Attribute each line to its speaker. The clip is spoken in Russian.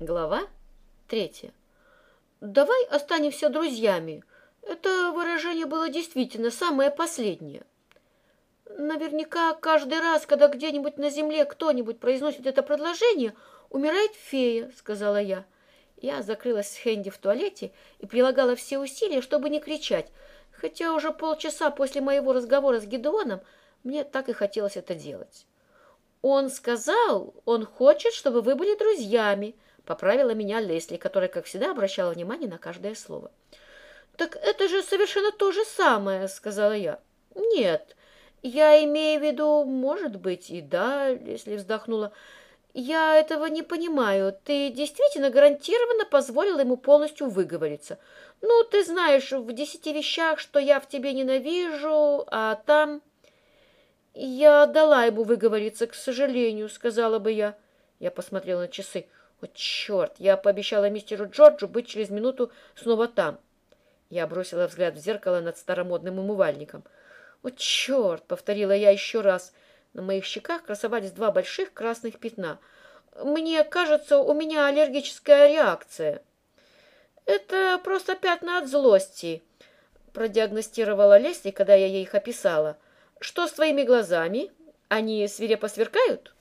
Speaker 1: Глава третья. «Давай останемся друзьями». Это выражение было действительно самое последнее. Наверняка каждый раз, когда где-нибудь на земле кто-нибудь произносит это предложение, умирает фея, сказала я. Я закрылась с Хэнди в туалете и прилагала все усилия, чтобы не кричать, хотя уже полчаса после моего разговора с Гедеоном мне так и хотелось это делать. Он сказал, он хочет, чтобы вы были друзьями, поправила меня Лесли, которая, как всегда, обращала внимание на каждое слово. Так это же совершенно то же самое, сказала я. Нет, я имею в виду, может быть, и да, Лесли вздохнула. Я этого не понимаю. Ты действительно гарантированно позволила ему полностью выговориться. Ну, ты знаешь, в десяти вещах, что я в тебе ненавижу, а там... «Я дала ему выговориться, к сожалению», — сказала бы я. Я посмотрела на часы. «О, черт! Я пообещала мистеру Джорджу быть через минуту снова там». Я бросила взгляд в зеркало над старомодным умывальником. «О, черт!» — повторила я еще раз. На моих щеках красовались два больших красных пятна. «Мне кажется, у меня аллергическая реакция». «Это просто пятна от злости», — продиагностировала Лесли, когда я ей их описала. Что с твоими глазами? Они свирепо сверкают?